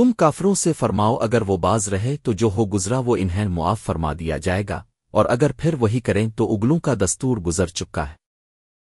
تم کافروں سے فرماؤ اگر وہ باز رہے تو جو ہو گزرا وہ انہیں معاف فرما دیا جائے گا، اور اگر پھر وہی کریں تو اگلوں کا دستور گزر چکا ہے۔